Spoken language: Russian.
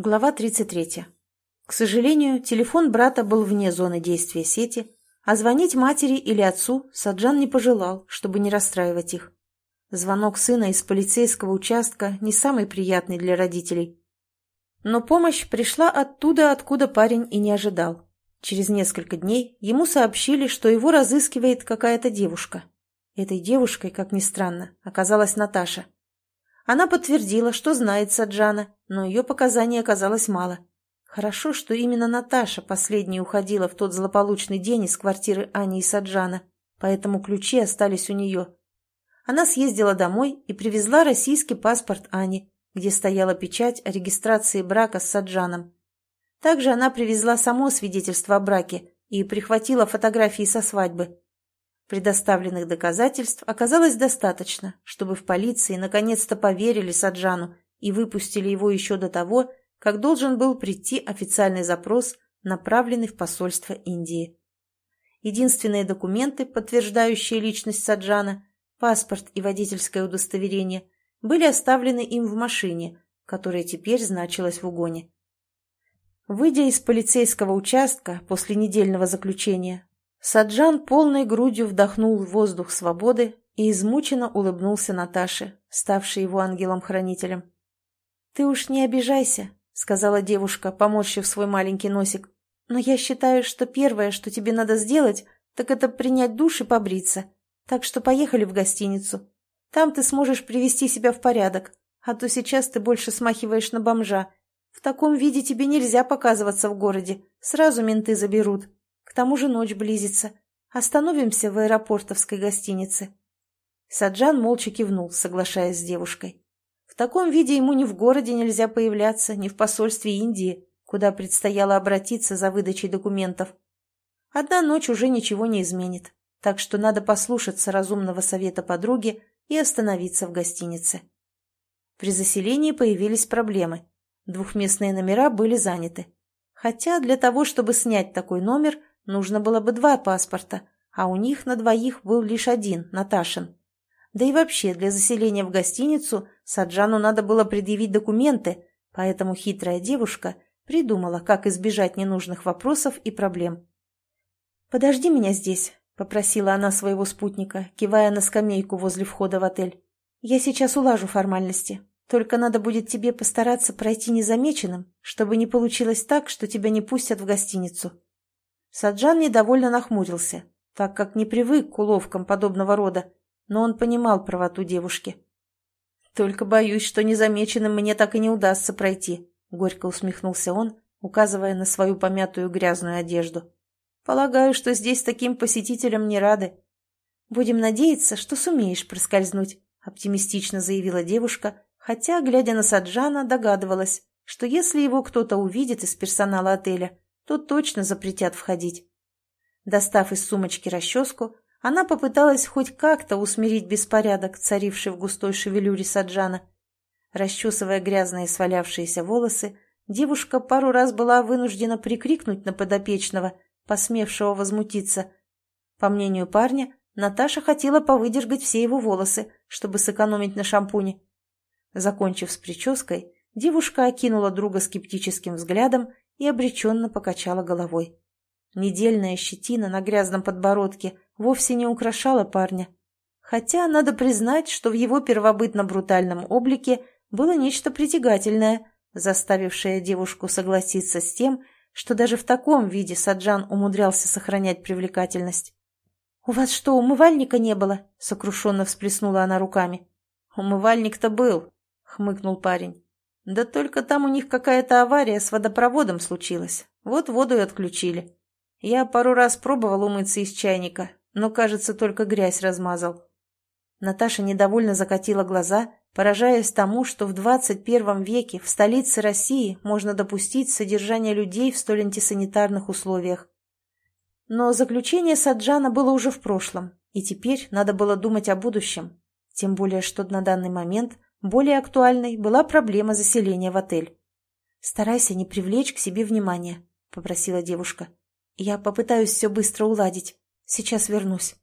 Глава 33. К сожалению, телефон брата был вне зоны действия сети, а звонить матери или отцу Саджан не пожелал, чтобы не расстраивать их. Звонок сына из полицейского участка не самый приятный для родителей. Но помощь пришла оттуда, откуда парень и не ожидал. Через несколько дней ему сообщили, что его разыскивает какая-то девушка. Этой девушкой, как ни странно, оказалась Наташа – она подтвердила, что знает Саджана, но ее показаний оказалось мало. Хорошо, что именно Наташа последней уходила в тот злополучный день из квартиры Ани и Саджана, поэтому ключи остались у нее. Она съездила домой и привезла российский паспорт Ани, где стояла печать о регистрации брака с Саджаном. Также она привезла само свидетельство о браке и прихватила фотографии со свадьбы. Предоставленных доказательств оказалось достаточно, чтобы в полиции наконец-то поверили Саджану и выпустили его еще до того, как должен был прийти официальный запрос, направленный в посольство Индии. Единственные документы, подтверждающие личность Саджана, паспорт и водительское удостоверение, были оставлены им в машине, которая теперь значилась в угоне. Выйдя из полицейского участка после недельного заключения, Саджан полной грудью вдохнул воздух свободы и измученно улыбнулся Наташе, ставшей его ангелом-хранителем. «Ты уж не обижайся», — сказала девушка, поморщив свой маленький носик. «Но я считаю, что первое, что тебе надо сделать, так это принять душ и побриться. Так что поехали в гостиницу. Там ты сможешь привести себя в порядок, а то сейчас ты больше смахиваешь на бомжа. В таком виде тебе нельзя показываться в городе, сразу менты заберут». К тому же ночь близится. Остановимся в аэропортовской гостинице. Саджан молча кивнул, соглашаясь с девушкой. В таком виде ему ни в городе нельзя появляться, ни в посольстве Индии, куда предстояло обратиться за выдачей документов. Одна ночь уже ничего не изменит, так что надо послушаться разумного совета подруги и остановиться в гостинице. При заселении появились проблемы. Двухместные номера были заняты. Хотя для того, чтобы снять такой номер, Нужно было бы два паспорта, а у них на двоих был лишь один, Наташин. Да и вообще, для заселения в гостиницу Саджану надо было предъявить документы, поэтому хитрая девушка придумала, как избежать ненужных вопросов и проблем. «Подожди меня здесь», — попросила она своего спутника, кивая на скамейку возле входа в отель. «Я сейчас улажу формальности. Только надо будет тебе постараться пройти незамеченным, чтобы не получилось так, что тебя не пустят в гостиницу». Саджан недовольно нахмурился, так как не привык к уловкам подобного рода, но он понимал правоту девушки. «Только боюсь, что незамеченным мне так и не удастся пройти», — горько усмехнулся он, указывая на свою помятую грязную одежду. «Полагаю, что здесь таким посетителям не рады». «Будем надеяться, что сумеешь проскользнуть», — оптимистично заявила девушка, хотя, глядя на Саджана, догадывалась, что если его кто-то увидит из персонала отеля, то точно запретят входить. Достав из сумочки расческу, она попыталась хоть как-то усмирить беспорядок, царивший в густой шевелюре Саджана. Расчесывая грязные свалявшиеся волосы, девушка пару раз была вынуждена прикрикнуть на подопечного, посмевшего возмутиться. По мнению парня, Наташа хотела повыдергать все его волосы, чтобы сэкономить на шампуне. Закончив с прической, девушка окинула друга скептическим взглядом и обреченно покачала головой. Недельная щетина на грязном подбородке вовсе не украшала парня. Хотя надо признать, что в его первобытно-брутальном облике было нечто притягательное, заставившее девушку согласиться с тем, что даже в таком виде Саджан умудрялся сохранять привлекательность. «У вас что, умывальника не было?» — сокрушенно всплеснула она руками. «Умывальник-то был», — хмыкнул парень. Да только там у них какая-то авария с водопроводом случилась. Вот воду и отключили. Я пару раз пробовал умыться из чайника, но, кажется, только грязь размазал. Наташа недовольно закатила глаза, поражаясь тому, что в 21 веке в столице России можно допустить содержание людей в столь антисанитарных условиях. Но заключение Саджана было уже в прошлом, и теперь надо было думать о будущем. Тем более, что на данный момент – более актуальной была проблема заселения в отель. «Старайся не привлечь к себе внимания», — попросила девушка. «Я попытаюсь все быстро уладить. Сейчас вернусь».